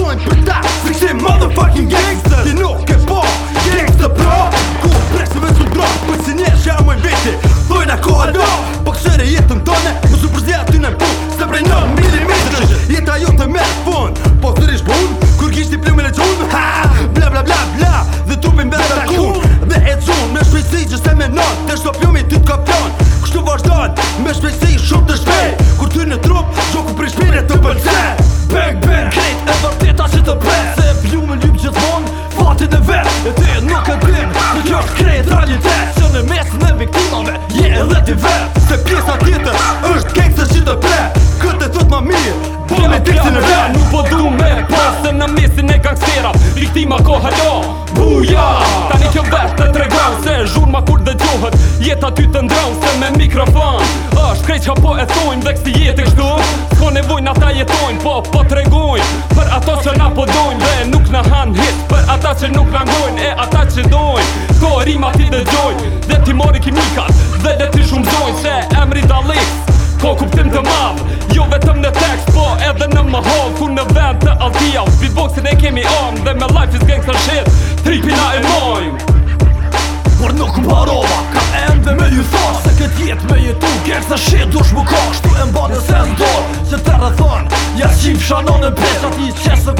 thuen për ta Si kështi motherfucking gangsters Ti nuk ke po gangsta bro Ku presim su drop Për si njesh e amoj viti Thuj na koha do Po kësere jetëm tone Më su përzi aty në pu Se prej në milimitrë Jeta jo të me fund Po sërish pun Kur kishti plume le qun Ha Bla bla bla bla Dhe trupin vera ta kun Dhe e cun Me shpesi që se me non Dhe shto plume ty t'ka plon Kështu vazhdon Me shpesi shumë të shpej kanë nesin e gangsterat Viktima ko hëllo Buja Tani kjo vërë të tregam Se zhurë ma kur dhe gjohët Jeta ty të ndronë Se me mikrofon është krejt që po e thojnë Dhe kësi jetë kështu Sko nevojnë ata jetojnë Po po tregojnë Për ato që na po dojnë Dhe nuk na han hit Për ata që nuk në ngojnë E ata që dojnë Sko rima ti dhe gjojnë Dhe ti mori kimikat Dhe dhe ti shumë zojnë Se emri dalik Ko kuptim të mavë Jo vetëm edhe në më hall ku në vend të avdia Beatboxin e kemi on dhe me life is gangsta shit Tripina e mojnë Por nuk më harova, ka ende me ju thonë Se këtë jetë me jetu, gangsta shit dush më kohë Shtu e mba në sendor, se të rëthonë Jasë qimë shanon e pesat një qesë